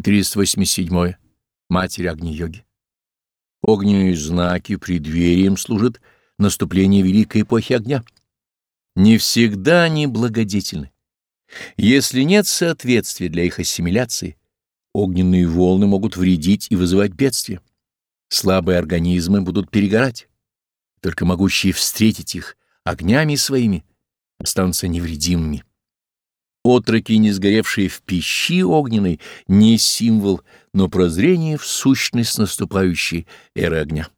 487. Матерь Агни-йоги. Огненные знаки преддверием служат наступление великой эпохи огня. Не всегда они благодетельны. Если нет соответствия для их ассимиляции, огненные волны могут вредить и вызывать бедствия. Слабые организмы будут перегорать. Только могущие встретить их огнями своими останутся невредимыми. Отроки, не сгоревшие в пищи огненной, не символ, но прозрение в сущность наступающей эры огня.